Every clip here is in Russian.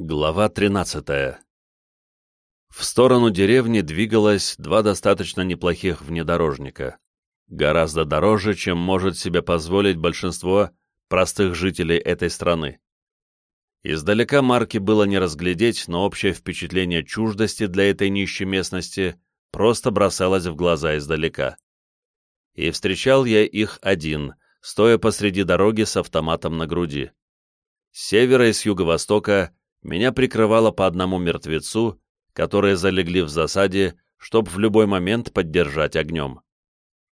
Глава 13 В сторону деревни двигалось два достаточно неплохих внедорожника. Гораздо дороже, чем может себе позволить большинство простых жителей этой страны. Издалека марки было не разглядеть, но общее впечатление чуждости для этой нищей местности просто бросалось в глаза издалека. И встречал я их один, стоя посреди дороги с автоматом на груди. С севера и с юго-востока меня прикрывало по одному мертвецу, которые залегли в засаде, чтобы в любой момент поддержать огнем.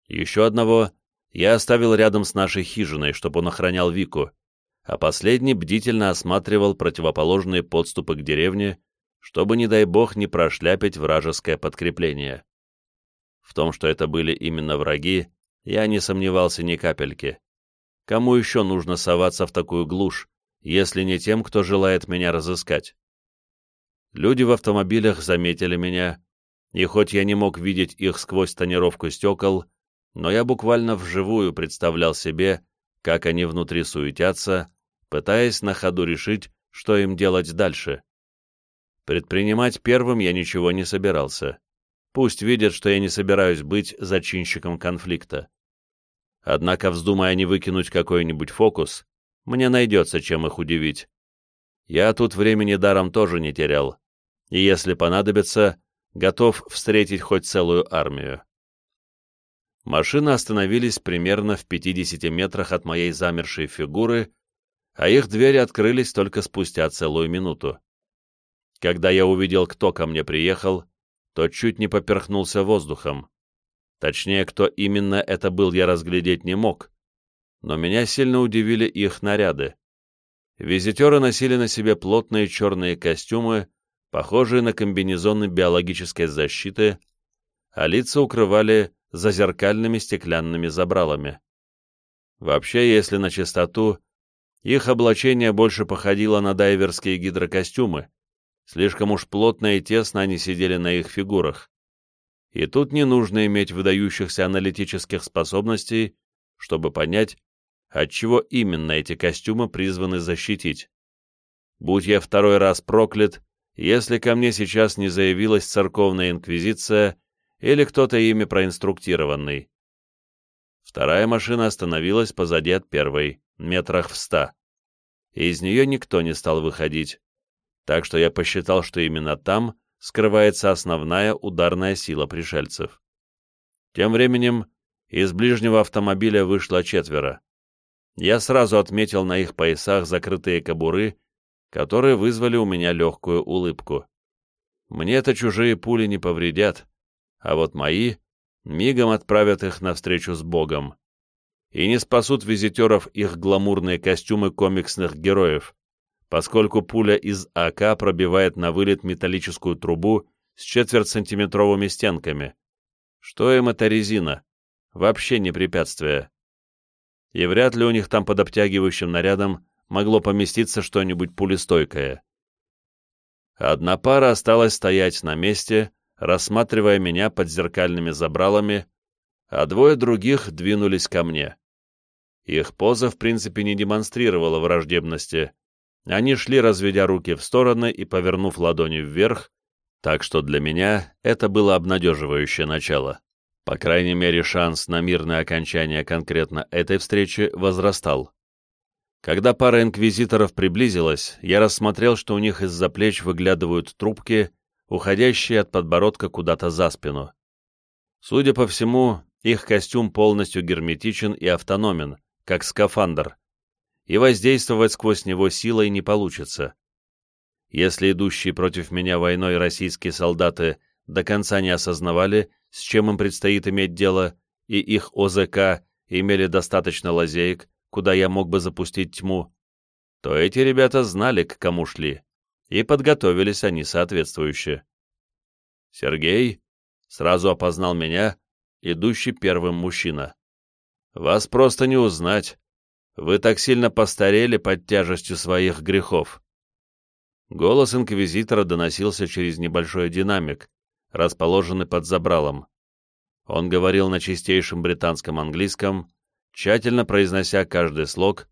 Еще одного я оставил рядом с нашей хижиной, чтобы он охранял Вику, а последний бдительно осматривал противоположные подступы к деревне, чтобы, не дай бог, не прошляпить вражеское подкрепление. В том, что это были именно враги, я не сомневался ни капельки. Кому еще нужно соваться в такую глушь, если не тем, кто желает меня разыскать. Люди в автомобилях заметили меня, и хоть я не мог видеть их сквозь тонировку стекол, но я буквально вживую представлял себе, как они внутри суетятся, пытаясь на ходу решить, что им делать дальше. Предпринимать первым я ничего не собирался. Пусть видят, что я не собираюсь быть зачинщиком конфликта. Однако, вздумая не выкинуть какой-нибудь фокус, мне найдется, чем их удивить. Я тут времени даром тоже не терял, и если понадобится, готов встретить хоть целую армию. Машины остановились примерно в 50 метрах от моей замершей фигуры, а их двери открылись только спустя целую минуту. Когда я увидел, кто ко мне приехал, то чуть не поперхнулся воздухом. Точнее, кто именно это был, я разглядеть не мог, но меня сильно удивили их наряды. Визитеры носили на себе плотные черные костюмы, похожие на комбинезоны биологической защиты, а лица укрывали зазеркальными стеклянными забралами. Вообще, если на чистоту, их облачение больше походило на дайверские гидрокостюмы, слишком уж плотно и тесно они сидели на их фигурах. И тут не нужно иметь выдающихся аналитических способностей, чтобы понять, отчего именно эти костюмы призваны защитить. Будь я второй раз проклят, если ко мне сейчас не заявилась церковная инквизиция или кто-то ими проинструктированный. Вторая машина остановилась позади от первой, метрах в ста. И из нее никто не стал выходить, так что я посчитал, что именно там скрывается основная ударная сила пришельцев. Тем временем из ближнего автомобиля вышло четверо я сразу отметил на их поясах закрытые кобуры, которые вызвали у меня легкую улыбку. Мне-то чужие пули не повредят, а вот мои мигом отправят их навстречу с Богом. И не спасут визитеров их гламурные костюмы комиксных героев, поскольку пуля из АК пробивает на вылет металлическую трубу с четвертьсантиметровыми стенками. Что им эта резина? Вообще не препятствие и вряд ли у них там под обтягивающим нарядом могло поместиться что-нибудь пулестойкое. Одна пара осталась стоять на месте, рассматривая меня под зеркальными забралами, а двое других двинулись ко мне. Их поза, в принципе, не демонстрировала враждебности. Они шли, разведя руки в стороны и повернув ладони вверх, так что для меня это было обнадеживающее начало. По крайней мере, шанс на мирное окончание конкретно этой встречи возрастал. Когда пара инквизиторов приблизилась, я рассмотрел, что у них из-за плеч выглядывают трубки, уходящие от подбородка куда-то за спину. Судя по всему, их костюм полностью герметичен и автономен, как скафандр, и воздействовать сквозь него силой не получится. Если идущие против меня войной российские солдаты до конца не осознавали, с чем им предстоит иметь дело, и их ОЗК имели достаточно лазеек, куда я мог бы запустить тьму, то эти ребята знали, к кому шли, и подготовились они соответствующе. Сергей сразу опознал меня, идущий первым мужчина. «Вас просто не узнать. Вы так сильно постарели под тяжестью своих грехов». Голос инквизитора доносился через небольшой динамик, расположены под забралом. Он говорил на чистейшем британском английском, тщательно произнося каждый слог,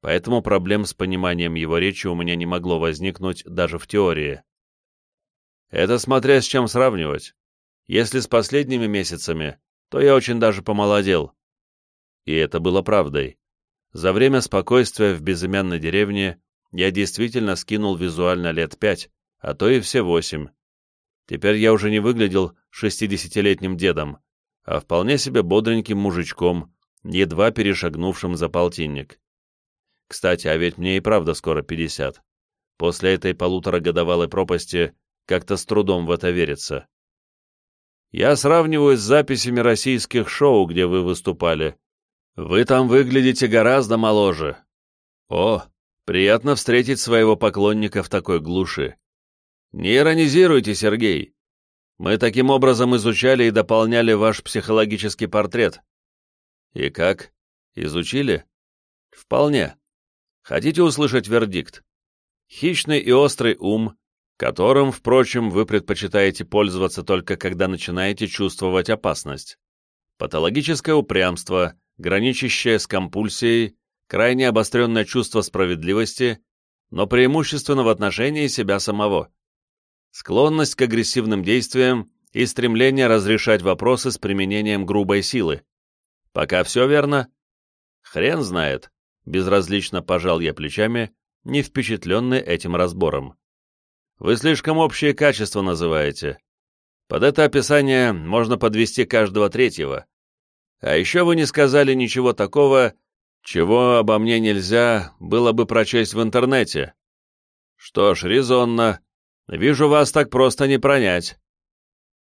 поэтому проблем с пониманием его речи у меня не могло возникнуть даже в теории. Это смотря с чем сравнивать. Если с последними месяцами, то я очень даже помолодел. И это было правдой. За время спокойствия в безымянной деревне я действительно скинул визуально лет пять, а то и все восемь. Теперь я уже не выглядел шестидесятилетним дедом, а вполне себе бодреньким мужичком, едва перешагнувшим за полтинник. Кстати, а ведь мне и правда скоро пятьдесят. После этой полуторагодовалой пропасти как-то с трудом в это верится. Я сравниваю с записями российских шоу, где вы выступали. Вы там выглядите гораздо моложе. О, приятно встретить своего поклонника в такой глуши. Не иронизируйте, Сергей. Мы таким образом изучали и дополняли ваш психологический портрет. И как? Изучили? Вполне. Хотите услышать вердикт? Хищный и острый ум, которым, впрочем, вы предпочитаете пользоваться только когда начинаете чувствовать опасность. Патологическое упрямство, граничащее с компульсией, крайне обостренное чувство справедливости, но преимущественно в отношении себя самого. Склонность к агрессивным действиям и стремление разрешать вопросы с применением грубой силы. Пока все верно? Хрен знает, безразлично пожал я плечами, не впечатленный этим разбором. Вы слишком общие качества называете. Под это описание можно подвести каждого третьего. А еще вы не сказали ничего такого, чего обо мне нельзя было бы прочесть в интернете. Что ж, резонно. Вижу, вас так просто не пронять.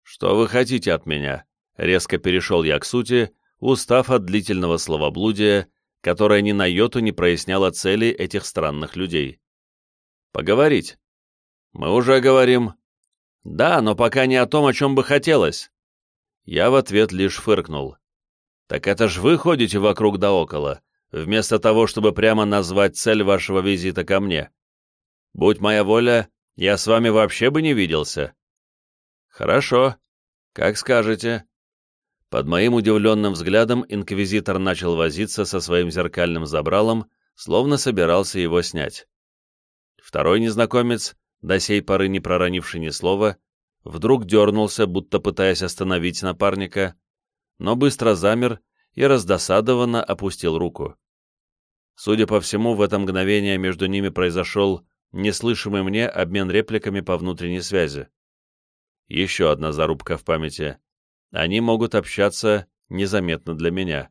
Что вы хотите от меня? Резко перешел я к сути, устав от длительного словоблудия, которое ни на йоту не проясняло цели этих странных людей. Поговорить. Мы уже говорим. Да, но пока не о том, о чем бы хотелось. Я в ответ лишь фыркнул. Так это ж вы ходите вокруг да около, вместо того, чтобы прямо назвать цель вашего визита ко мне. Будь моя воля, я с вами вообще бы не виделся. Хорошо, как скажете. Под моим удивленным взглядом инквизитор начал возиться со своим зеркальным забралом, словно собирался его снять. Второй незнакомец до сей поры не проронивший ни слова, вдруг дернулся, будто пытаясь остановить напарника, но быстро замер и раздосадованно опустил руку. Судя по всему, в это мгновение между ними произошел неслышимый мне обмен репликами по внутренней связи. Еще одна зарубка в памяти. Они могут общаться незаметно для меня.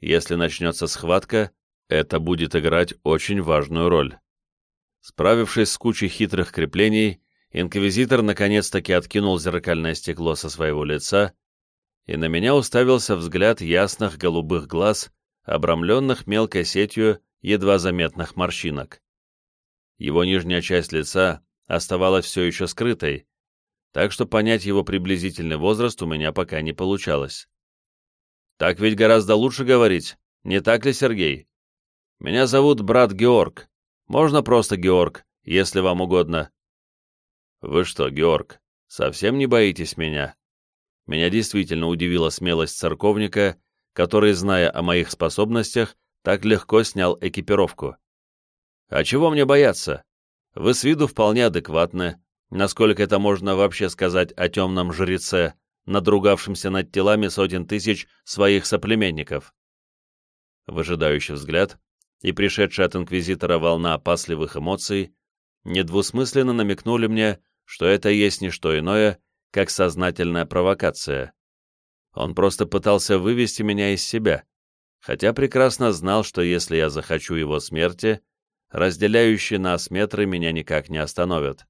Если начнется схватка, это будет играть очень важную роль. Справившись с кучей хитрых креплений, инквизитор наконец-таки откинул зеркальное стекло со своего лица, и на меня уставился взгляд ясных голубых глаз, обрамленных мелкой сетью едва заметных морщинок. Его нижняя часть лица оставалась все еще скрытой, так что понять его приблизительный возраст у меня пока не получалось. Так ведь гораздо лучше говорить, не так ли, Сергей? Меня зовут брат Георг, можно просто Георг, если вам угодно. Вы что, Георг, совсем не боитесь меня? Меня действительно удивила смелость церковника, который, зная о моих способностях, так легко снял экипировку. А чего мне бояться? Вы с виду вполне адекватны, насколько это можно вообще сказать о темном жреце, надругавшемся над телами сотен тысяч своих соплеменников. Выжидающий взгляд, и пришедшая от инквизитора волна опасливых эмоций недвусмысленно намекнули мне, что это есть не что иное, как сознательная провокация. Он просто пытался вывести меня из себя, хотя прекрасно знал, что если я захочу его смерти, разделяющие нас метры меня никак не остановят.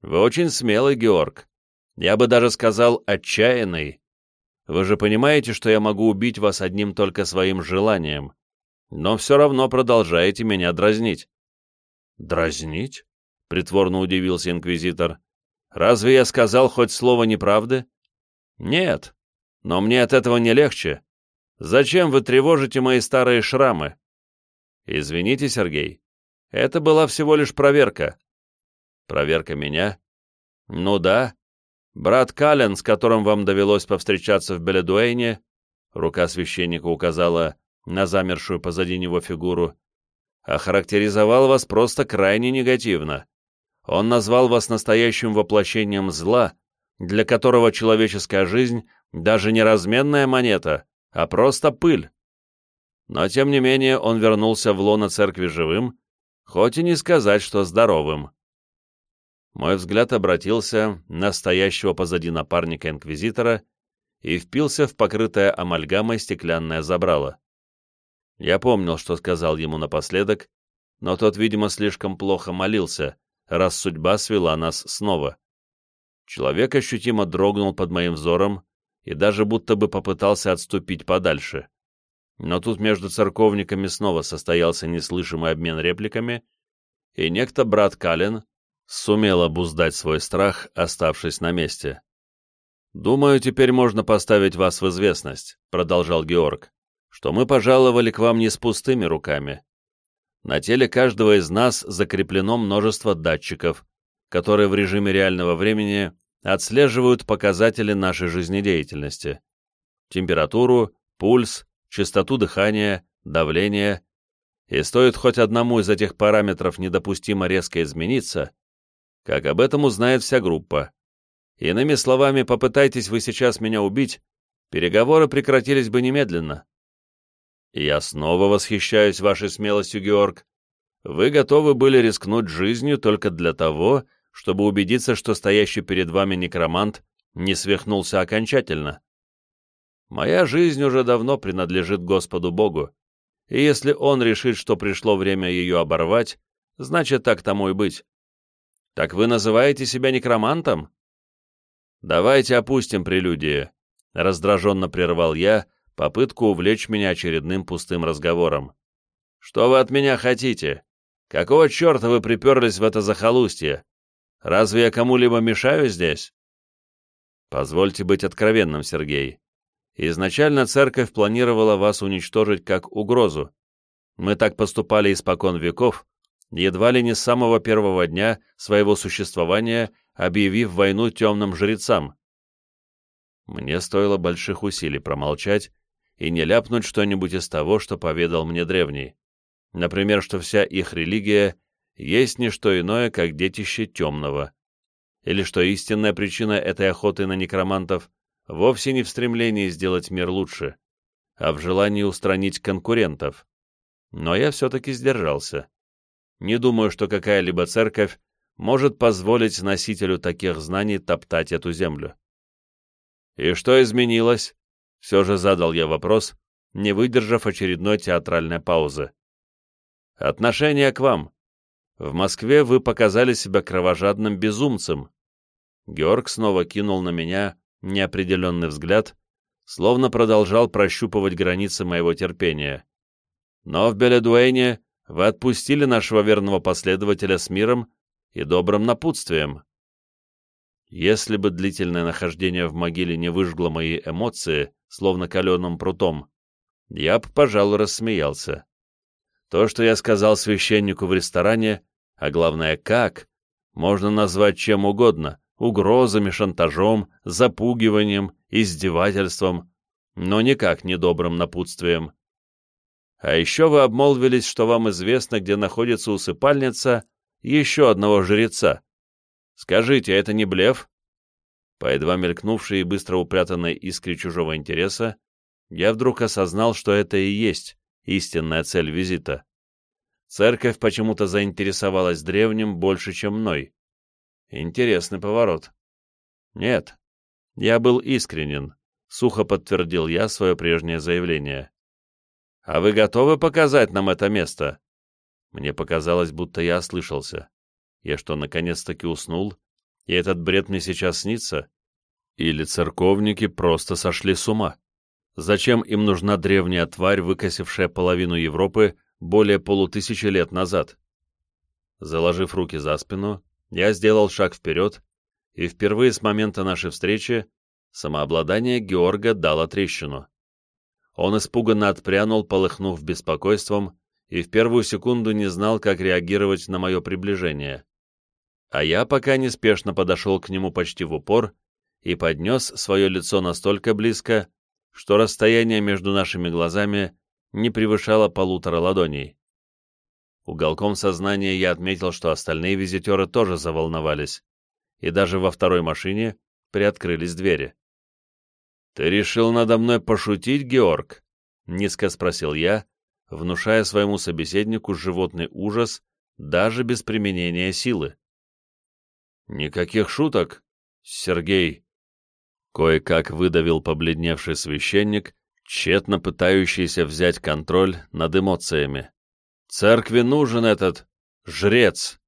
Вы очень смелый, Георг. Я бы даже сказал, отчаянный. Вы же понимаете, что я могу убить вас одним только своим желанием, но все равно продолжаете меня дразнить». «Дразнить?» — притворно удивился инквизитор. «Разве я сказал хоть слово неправды?» «Нет, но мне от этого не легче. Зачем вы тревожите мои старые шрамы?» «Извините, Сергей, это была всего лишь проверка». «Проверка меня?» «Ну да. Брат Кален, с которым вам довелось повстречаться в Беледуэйне, рука священника указала на замершую позади него фигуру, охарактеризовал вас просто крайне негативно. Он назвал вас настоящим воплощением зла, для которого человеческая жизнь даже не разменная монета, а просто пыль. Но, тем не менее, он вернулся в лоно церкви живым, хоть и не сказать, что здоровым. Мой взгляд обратился на стоящего позади напарника инквизитора и впился в покрытое амальгамой стеклянное забрало. Я помнил, что сказал ему напоследок, но тот, видимо, слишком плохо молился, раз судьба свела нас снова. Человек ощутимо дрогнул под моим взором и даже будто бы попытался отступить подальше. Но тут между церковниками снова состоялся неслышимый обмен репликами, и некто брат Калин сумел обуздать свой страх, оставшись на месте. «Думаю, теперь можно поставить вас в известность», — продолжал Георг, «что мы пожаловали к вам не с пустыми руками. На теле каждого из нас закреплено множество датчиков, которые в режиме реального времени отслеживают показатели нашей жизнедеятельности. Температуру, пульс, частоту дыхания, давление. И стоит хоть одному из этих параметров недопустимо резко измениться, как об этом узнает вся группа. Иными словами, попытайтесь вы сейчас меня убить, переговоры прекратились бы немедленно. Я снова восхищаюсь вашей смелостью, Георг. Вы готовы были рискнуть жизнью только для того, чтобы убедиться, что стоящий перед вами некромант не свихнулся окончательно. Моя жизнь уже давно принадлежит Господу Богу, и если Он решит, что пришло время ее оборвать, значит, так тому и быть. Так вы называете себя некромантом? Давайте опустим прелюдии, — раздраженно прервал я попытку увлечь меня очередным пустым разговором. Что вы от меня хотите? Какого черта вы приперлись в это захолустье? Разве я кому-либо мешаю здесь? Позвольте быть откровенным, Сергей. Изначально церковь планировала вас уничтожить как угрозу. Мы так поступали испокон веков, едва ли не с самого первого дня своего существования, объявив войну темным жрецам. Мне стоило больших усилий промолчать и не ляпнуть что-нибудь из того, что поведал мне древний. Например, что вся их религия есть не что иное, как детище темного. Или что истинная причина этой охоты на некромантов вовсе не в стремлении сделать мир лучше, а в желании устранить конкурентов. Но я все-таки сдержался. Не думаю, что какая-либо церковь может позволить носителю таких знаний топтать эту землю. «И что изменилось?» — все же задал я вопрос, не выдержав очередной театральной паузы. «Отношение к вам. В Москве вы показали себя кровожадным безумцем». Георг снова кинул на меня неопределенный взгляд, словно продолжал прощупывать границы моего терпения. «Но в Беледуэйне вы отпустили нашего верного последователя с миром и добрым напутствием. Если бы длительное нахождение в могиле не выжгло мои эмоции, словно каленым прутом, я бы, пожалуй, рассмеялся. То, что я сказал священнику в ресторане, а главное, как, можно назвать чем угодно — угрозами, шантажом, запугиванием, издевательством, но никак не добрым напутствием. А еще вы обмолвились, что вам известно, где находится усыпальница еще одного жреца. Скажите, это не блеф? По едва мелькнувшей и быстро упрятанной искре чужого интереса, я вдруг осознал, что это и есть истинная цель визита. Церковь почему-то заинтересовалась древним больше, чем мной. Интересный поворот. Нет, я был искренен, сухо подтвердил я свое прежнее заявление. «А вы готовы показать нам это место?» Мне показалось, будто я ослышался. Я что, наконец-таки уснул? И этот бред мне сейчас снится? Или церковники просто сошли с ума? Зачем им нужна древняя тварь, выкосившая половину Европы более полутысячи лет назад? Заложив руки за спину, я сделал шаг вперед, и впервые с момента нашей встречи самообладание Георга дало трещину. Он испуганно отпрянул, полыхнув беспокойством, и в первую секунду не знал, как реагировать на мое приближение. А я пока неспешно подошел к нему почти в упор и поднес свое лицо настолько близко, что расстояние между нашими глазами не превышало полутора ладоней. Уголком сознания я отметил, что остальные визитеры тоже заволновались, и даже во второй машине приоткрылись двери. «Ты решил надо мной пошутить, Георг?» — низко спросил я, внушая своему собеседнику животный ужас даже без применения силы. «Никаких шуток, Сергей!» Кое-как выдавил побледневший священник, тщетно пытающийся взять контроль над эмоциями. «Церкви нужен этот жрец!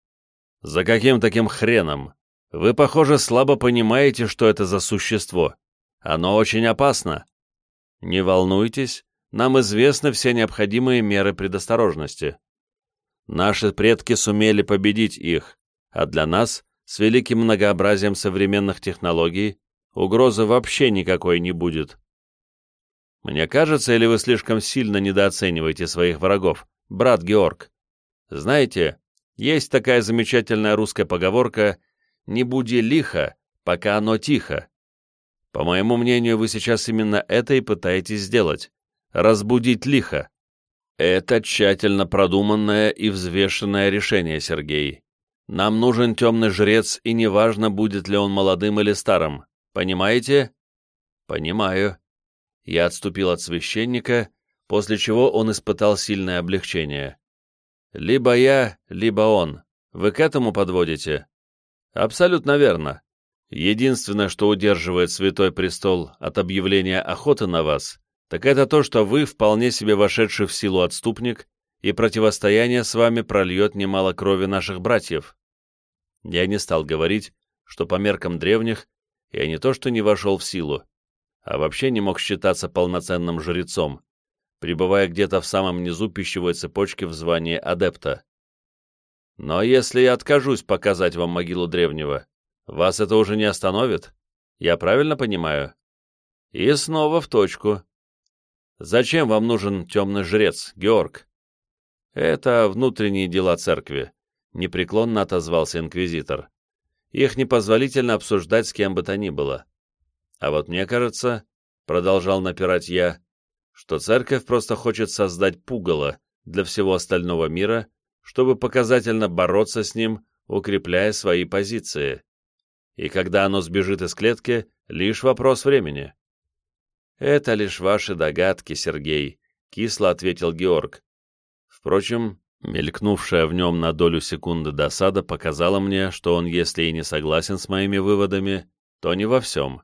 За каким таким хреном? Вы, похоже, слабо понимаете, что это за существо. Оно очень опасно. Не волнуйтесь, нам известны все необходимые меры предосторожности. Наши предки сумели победить их, а для нас, с великим многообразием современных технологий, угрозы вообще никакой не будет. Мне кажется, или вы слишком сильно недооцениваете своих врагов, брат Георг? Знаете, есть такая замечательная русская поговорка «Не буди лихо, пока оно тихо». По моему мнению, вы сейчас именно это и пытаетесь сделать — разбудить лихо. Это тщательно продуманное и взвешенное решение, Сергей. Нам нужен темный жрец, и неважно, будет ли он молодым или старым. Понимаете? Понимаю. Я отступил от священника, после чего он испытал сильное облегчение. Либо я, либо он. Вы к этому подводите? Абсолютно верно. Единственное, что удерживает Святой Престол от объявления охоты на вас, так это то, что вы вполне себе вошедший в силу отступник, и противостояние с вами прольет немало крови наших братьев. Я не стал говорить, что по меркам древних я не то что не вошел в силу, а вообще не мог считаться полноценным жрецом, пребывая где-то в самом низу пищевой цепочки в звании адепта. Но если я откажусь показать вам могилу древнего, вас это уже не остановит? Я правильно понимаю? И снова в точку. Зачем вам нужен темный жрец, Георг? Это внутренние дела церкви, непреклонно отозвался инквизитор. Их непозволительно обсуждать с кем бы то ни было. А вот мне кажется, продолжал напирать я, что церковь просто хочет создать пугало для всего остального мира, чтобы показательно бороться с ним, укрепляя свои позиции и когда оно сбежит из клетки, лишь вопрос времени. «Это лишь ваши догадки, Сергей», — кисло ответил Георг. Впрочем, мелькнувшая в нем на долю секунды досада показала мне, что он, если и не согласен с моими выводами, то не во всем.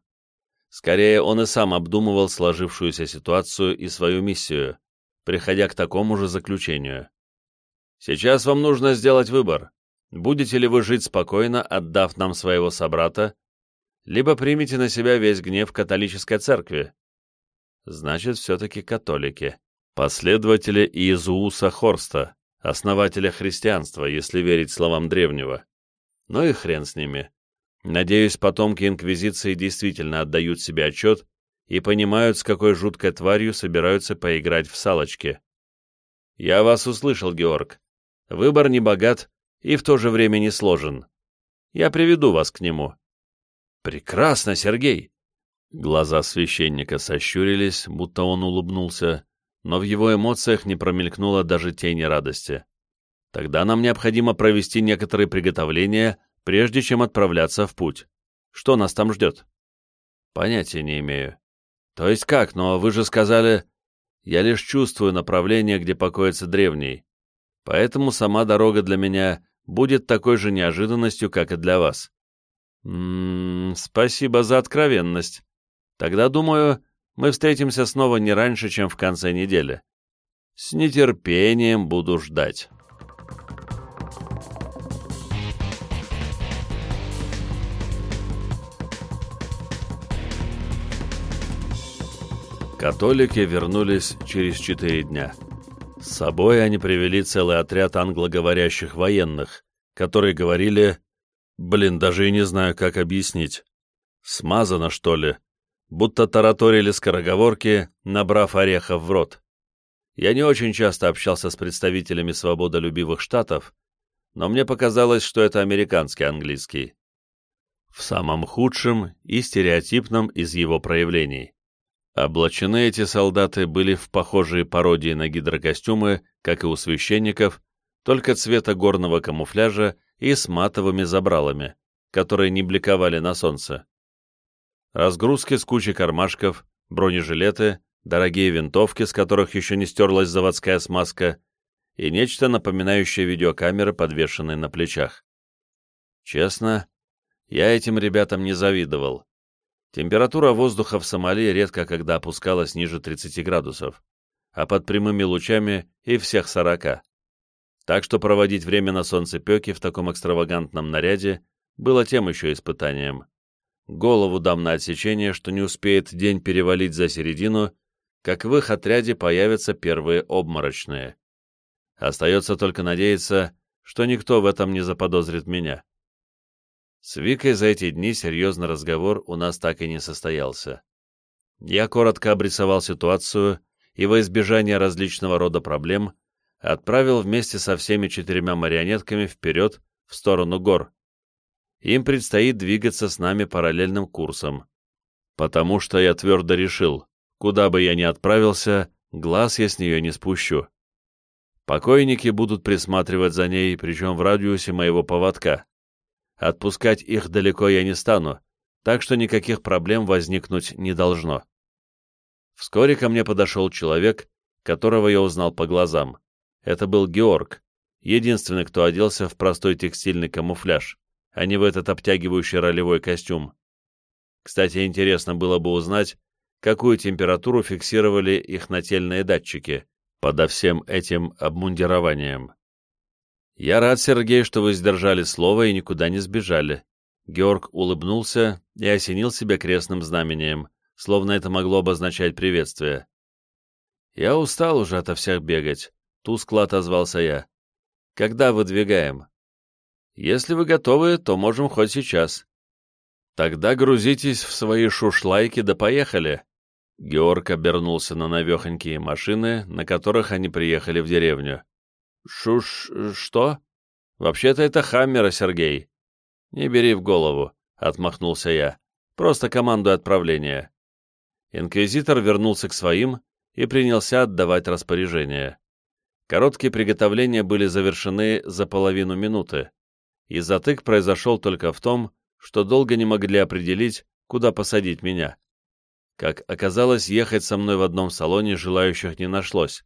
Скорее, он и сам обдумывал сложившуюся ситуацию и свою миссию, приходя к такому же заключению. «Сейчас вам нужно сделать выбор будете ли вы жить спокойно, отдав нам своего собрата, либо примете на себя весь гнев католической церкви. Значит, все-таки католики, последователи Иезууса Хорста, основателя христианства, если верить словам древнего. Ну и хрен с ними. Надеюсь, потомки Инквизиции действительно отдают себе отчет и понимают, с какой жуткой тварью собираются поиграть в салочки. Я вас услышал, Георг. Выбор не богат, и в то же время не сложен. Я приведу вас к нему». «Прекрасно, Сергей!» Глаза священника сощурились, будто он улыбнулся, но в его эмоциях не промелькнуло даже тени радости. «Тогда нам необходимо провести некоторые приготовления, прежде чем отправляться в путь. Что нас там ждет?» «Понятия не имею». «То есть как? Но вы же сказали...» «Я лишь чувствую направление, где покоится древний. Поэтому сама дорога для меня будет такой же неожиданностью, как и для вас. М спасибо за откровенность. Тогда, думаю, мы встретимся снова не раньше, чем в конце недели. С нетерпением буду ждать. Католики вернулись через четыре дня. С собой они привели целый отряд англоговорящих военных, которые говорили, блин, даже и не знаю, как объяснить, смазано, что ли, будто тараторили скороговорки, набрав орехов в рот. Я не очень часто общался с представителями свободолюбивых штатов, но мне показалось, что это американский английский. В самом худшем и стереотипном из его проявлений. Облачены эти солдаты были в похожие пародии на гидрокостюмы, как и у священников, только цвета горного камуфляжа и с матовыми забралами, которые не бликовали на солнце. Разгрузки с кучей кармашков, бронежилеты, дорогие винтовки, с которых еще не стерлась заводская смазка, и нечто напоминающее видеокамеры, подвешенные на плечах. Честно, я этим ребятам не завидовал. Температура воздуха в Сомали редко когда опускалась ниже 30 градусов, а под прямыми лучами и всех 40. Так что проводить время на солнцепеке в таком экстравагантном наряде было тем еще испытанием. Голову дам на отсечение, что не успеет день перевалить за середину, как в их отряде появятся первые обморочные. Остается только надеяться, что никто в этом не заподозрит меня. С Викой за эти дни серьезный разговор у нас так и не состоялся. Я коротко обрисовал ситуацию и во избежание различного рода проблем отправил вместе со всеми четырьмя марионетками вперед в сторону гор. Им предстоит двигаться с нами параллельным курсом, потому что я твердо решил, куда бы я ни отправился, глаз я с нее не спущу. Покойники будут присматривать за ней, причем в радиусе моего поводка. Отпускать их далеко я не стану, так что никаких проблем возникнуть не должно. Вскоре ко мне подошел человек, которого я узнал по глазам. Это был Георг, единственный, кто оделся в простой текстильный камуфляж, а не в этот обтягивающий ролевой костюм. Кстати, интересно было бы узнать, какую температуру фиксировали их нательные датчики подо всем этим обмундированием. «Я рад, Сергей, что вы сдержали слово и никуда не сбежали». Георг улыбнулся и осенил себя крестным знамением, словно это могло обозначать приветствие. «Я устал уже ото всех бегать», — тускло отозвался я. «Когда выдвигаем?» «Если вы готовы, то можем хоть сейчас». «Тогда грузитесь в свои шушлайки да поехали». Георг обернулся на навехонькие машины, на которых они приехали в деревню. «Шуш... что?» «Вообще-то это Хаммера, Сергей». «Не бери в голову», — отмахнулся я. «Просто команду отправления». Инквизитор вернулся к своим и принялся отдавать распоряжения. Короткие приготовления были завершены за половину минуты, и затык произошел только в том, что долго не могли определить, куда посадить меня. Как оказалось, ехать со мной в одном салоне желающих не нашлось,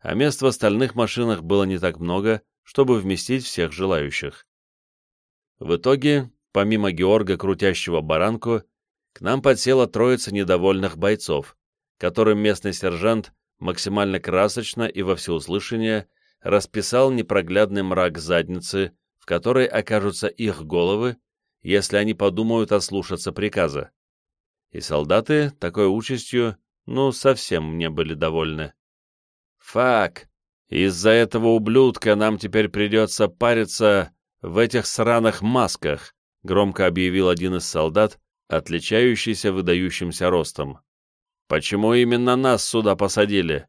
а мест в остальных машинах было не так много, чтобы вместить всех желающих. В итоге, помимо Георга, крутящего баранку, к нам подсела троица недовольных бойцов, которым местный сержант максимально красочно и во всеуслышание расписал непроглядный мрак задницы, в которой окажутся их головы, если они подумают ослушаться приказа. И солдаты такой участью, ну, совсем не были довольны. Фак, из-за этого ублюдка нам теперь придется париться в этих сраных масках, громко объявил один из солдат, отличающийся выдающимся ростом. Почему именно нас сюда посадили?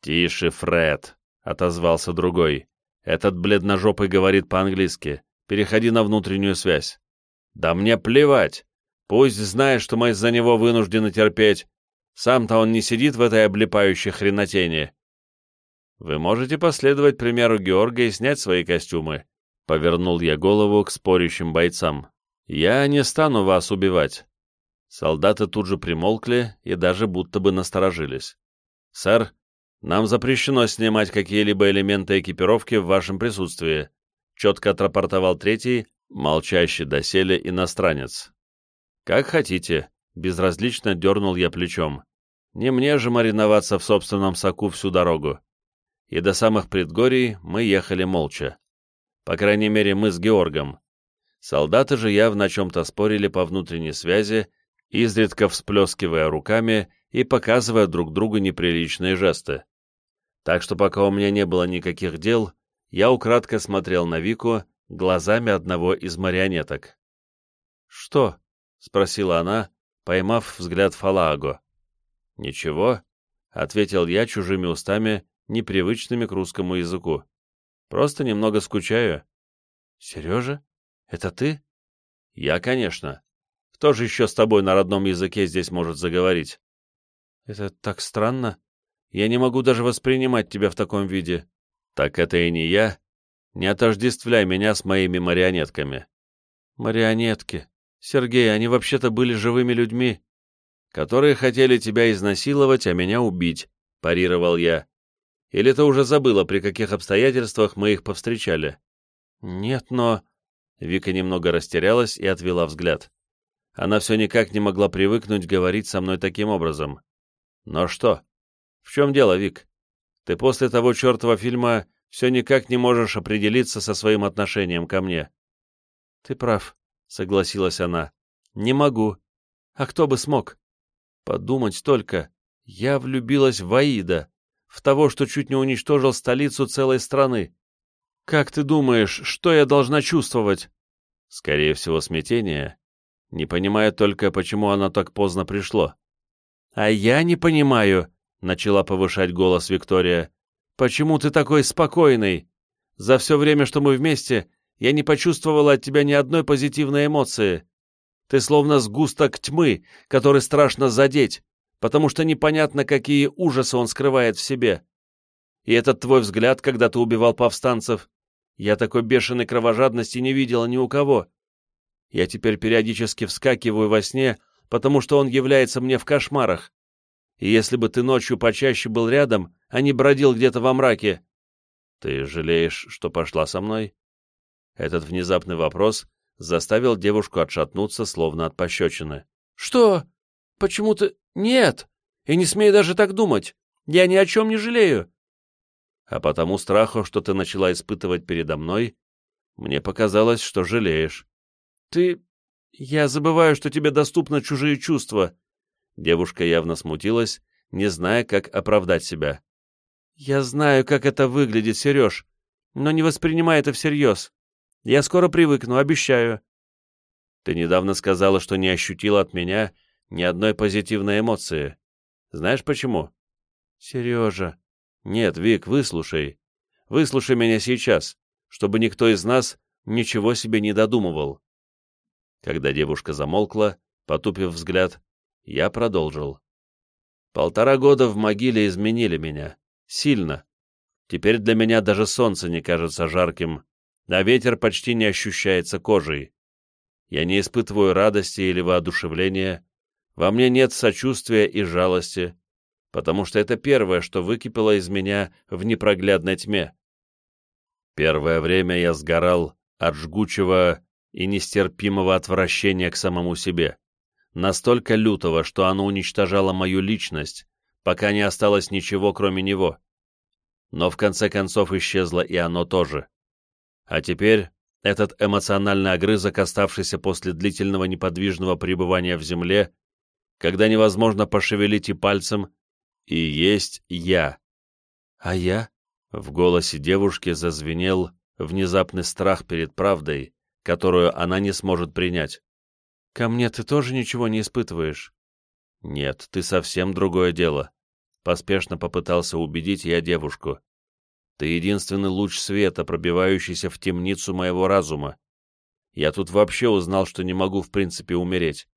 Тише, Фред, отозвался другой. Этот бледножопый говорит по-английски. Переходи на внутреннюю связь. Да мне плевать. Пусть знает, что мы из-за него вынуждены терпеть. Сам-то он не сидит в этой облипающей хренотени. Вы можете последовать примеру Георга и снять свои костюмы. Повернул я голову к спорящим бойцам. Я не стану вас убивать. Солдаты тут же примолкли и даже будто бы насторожились. «Сэр, нам запрещено снимать какие-либо элементы экипировки в вашем присутствии», четко отрапортовал третий, молчащий доселе иностранец. «Как хотите», — безразлично дернул я плечом. «Не мне же мариноваться в собственном соку всю дорогу» и до самых предгорий мы ехали молча. По крайней мере, мы с Георгом. Солдаты же явно о чем-то спорили по внутренней связи, изредка всплескивая руками и показывая друг другу неприличные жесты. Так что пока у меня не было никаких дел, я украдко смотрел на Вику глазами одного из марионеток. «Что?» — спросила она, поймав взгляд Фалааго. «Ничего», — ответил я чужими устами, непривычными к русскому языку. Просто немного скучаю. Сережа? Это ты? Я, конечно. Кто же еще с тобой на родном языке здесь может заговорить? Это так странно. Я не могу даже воспринимать тебя в таком виде. Так это и не я, Не отождествляй меня с моими марионетками». «Марионетки. Сергей, они вообще-то были живыми людьми». «Которые хотели тебя изнасиловать, а меня убить», — парировал я. «Или ты уже забыла, при каких обстоятельствах мы их повстречали?» «Нет, но...» Вика немного растерялась и отвела взгляд. Она все никак не могла привыкнуть говорить со мной таким образом. «Но что? В чем дело, Вик? Ты после того чертова фильма все никак не можешь определиться со своим отношением ко мне». «Ты прав», — согласилась она. «Не могу. А кто бы смог? Подумать только. Я влюбилась в Аида, в того, что чуть не уничтожил столицу целой страны. Как ты думаешь, что я должна чувствовать?» «Скорее всего, смятение. Не понимаю только, почему оно так поздно пришло». «А я не понимаю», — начала повышать голос Виктория. «Почему ты такой спокойный? За все время, что мы вместе, я не почувствовала от тебя ни одной позитивной эмоции. Ты словно сгусток тьмы, который страшно задеть, потому что непонятно, какие ужасы он скрывает в себе. И этот твой взгляд, когда ты убивал повстанцев, я такой бешеной кровожадности не видела ни у кого. Я теперь периодически вскакиваю во сне, потому что он является мне в кошмарах. И если бы ты ночью почаще был рядом, а не бродил где-то во мраке... Ты жалеешь, что пошла со мной? Этот внезапный вопрос заставил девушку отшатнуться, словно от пощечины. «Что? Почему ты... Нет! И не смей даже так думать! Я ни о чем не жалею!» «А потому страху, что ты начала испытывать передо мной, мне показалось, что жалеешь». «Ты... Я забываю, что тебе доступны чужие чувства». Девушка явно смутилась, не зная, как оправдать себя. «Я знаю, как это выглядит, Сереж, но не воспринимай это всерьез. Я скоро привыкну, обещаю». «Ты недавно сказала, что не ощутила от меня ни одной позитивной эмоции. Знаешь почему?» «Сережа...» «Нет, Вик, выслушай. Выслушай меня сейчас, чтобы никто из нас ничего себе не додумывал». Когда девушка замолкла, потупив взгляд, я продолжил. «Полтора года в могиле изменили меня. Сильно. Теперь для меня даже солнце не кажется жарким, а ветер почти не ощущается кожей. Я не испытываю радости или воодушевления, во мне нет сочувствия и жалости, потому что это первое, что выкипело из меня в непроглядной тьме. Первое время я сгорал от жгучего и нестерпимого отвращения к самому себе, настолько лютого, что оно уничтожало мою личность, пока не осталось ничего, кроме него. Но в конце концов исчезло и оно тоже. А теперь этот эмоциональный огрызок, оставшийся после длительного неподвижного пребывания в земле, когда невозможно пошевелить и пальцем, и есть я. А я? В голосе девушки зазвенел внезапный страх перед правдой, которую она не сможет принять. Ко мне ты тоже ничего не испытываешь? Нет, ты совсем другое дело. Поспешно попытался убедить я девушку. Ты единственный луч света, пробивающийся в темницу моего разума. Я тут вообще узнал, что не могу в принципе умереть.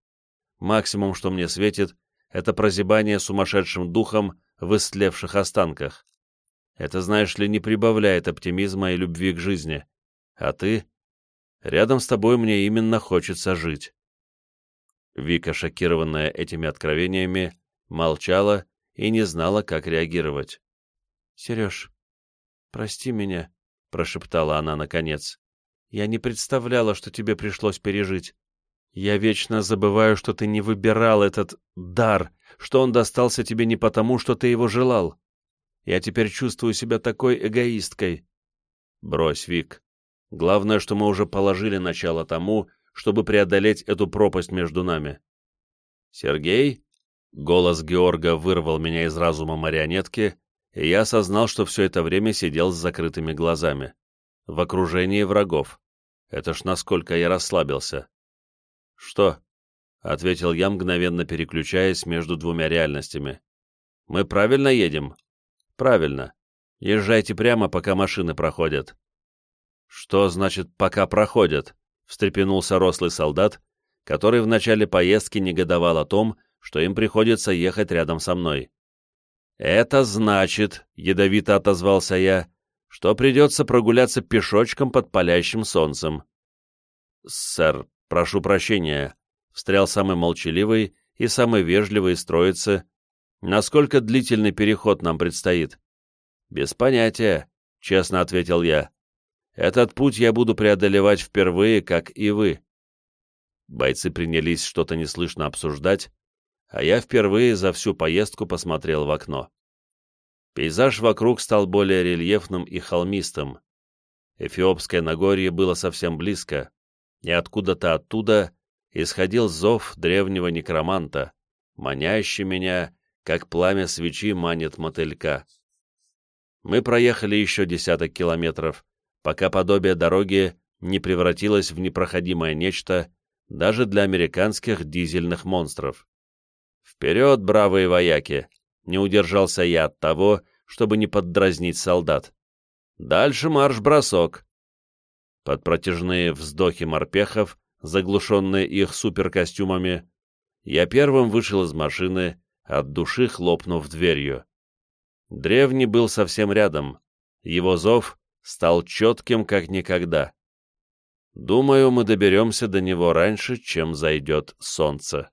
Максимум, что мне светит, это прозябание сумасшедшим духом в истлевших останках. Это, знаешь ли, не прибавляет оптимизма и любви к жизни. А ты? Рядом с тобой мне именно хочется жить. Вика, шокированная этими откровениями, молчала и не знала, как реагировать. — Сереж, «Прости меня», — прошептала она наконец. «Я не представляла, что тебе пришлось пережить. Я вечно забываю, что ты не выбирал этот дар, что он достался тебе не потому, что ты его желал. Я теперь чувствую себя такой эгоисткой». «Брось, Вик. Главное, что мы уже положили начало тому, чтобы преодолеть эту пропасть между нами». «Сергей?» — голос Георга вырвал меня из разума марионетки, и я осознал, что все это время сидел с закрытыми глазами. В окружении врагов. Это ж насколько я расслабился. «Что?» — ответил я, мгновенно переключаясь между двумя реальностями. «Мы правильно едем?» «Правильно. Езжайте прямо, пока машины проходят». «Что значит «пока проходят»?» — встрепенулся рослый солдат, который в начале поездки негодовал о том, что им приходится ехать рядом со мной. «Это значит», — ядовито отозвался я, что придется прогуляться пешочком под палящим солнцем. «Сэр, прошу прощения», — встрял самый молчаливый и самый вежливый из троицы. «Насколько длительный переход нам предстоит?» «Без понятия», — честно ответил я. «Этот путь я буду преодолевать впервые, как и вы». Бойцы принялись что-то неслышно обсуждать, а я впервые за всю поездку посмотрел в окно. Пейзаж вокруг стал более рельефным и холмистым. Эфиопское Нагорье было совсем близко, и откуда-то оттуда исходил зов древнего некроманта, манящий меня, как пламя свечи манит мотылька. Мы проехали еще десяток километров, пока подобие дороги не превратилось в непроходимое нечто даже для американских дизельных монстров. «Вперед, бравые вояки!» Не удержался я от того, чтобы не поддразнить солдат. «Дальше марш-бросок!» Под протяжные вздохи морпехов, заглушенные их суперкостюмами, я первым вышел из машины, от души хлопнув дверью. Древний был совсем рядом. Его зов стал четким, как никогда. Думаю, мы доберемся до него раньше, чем зайдет солнце.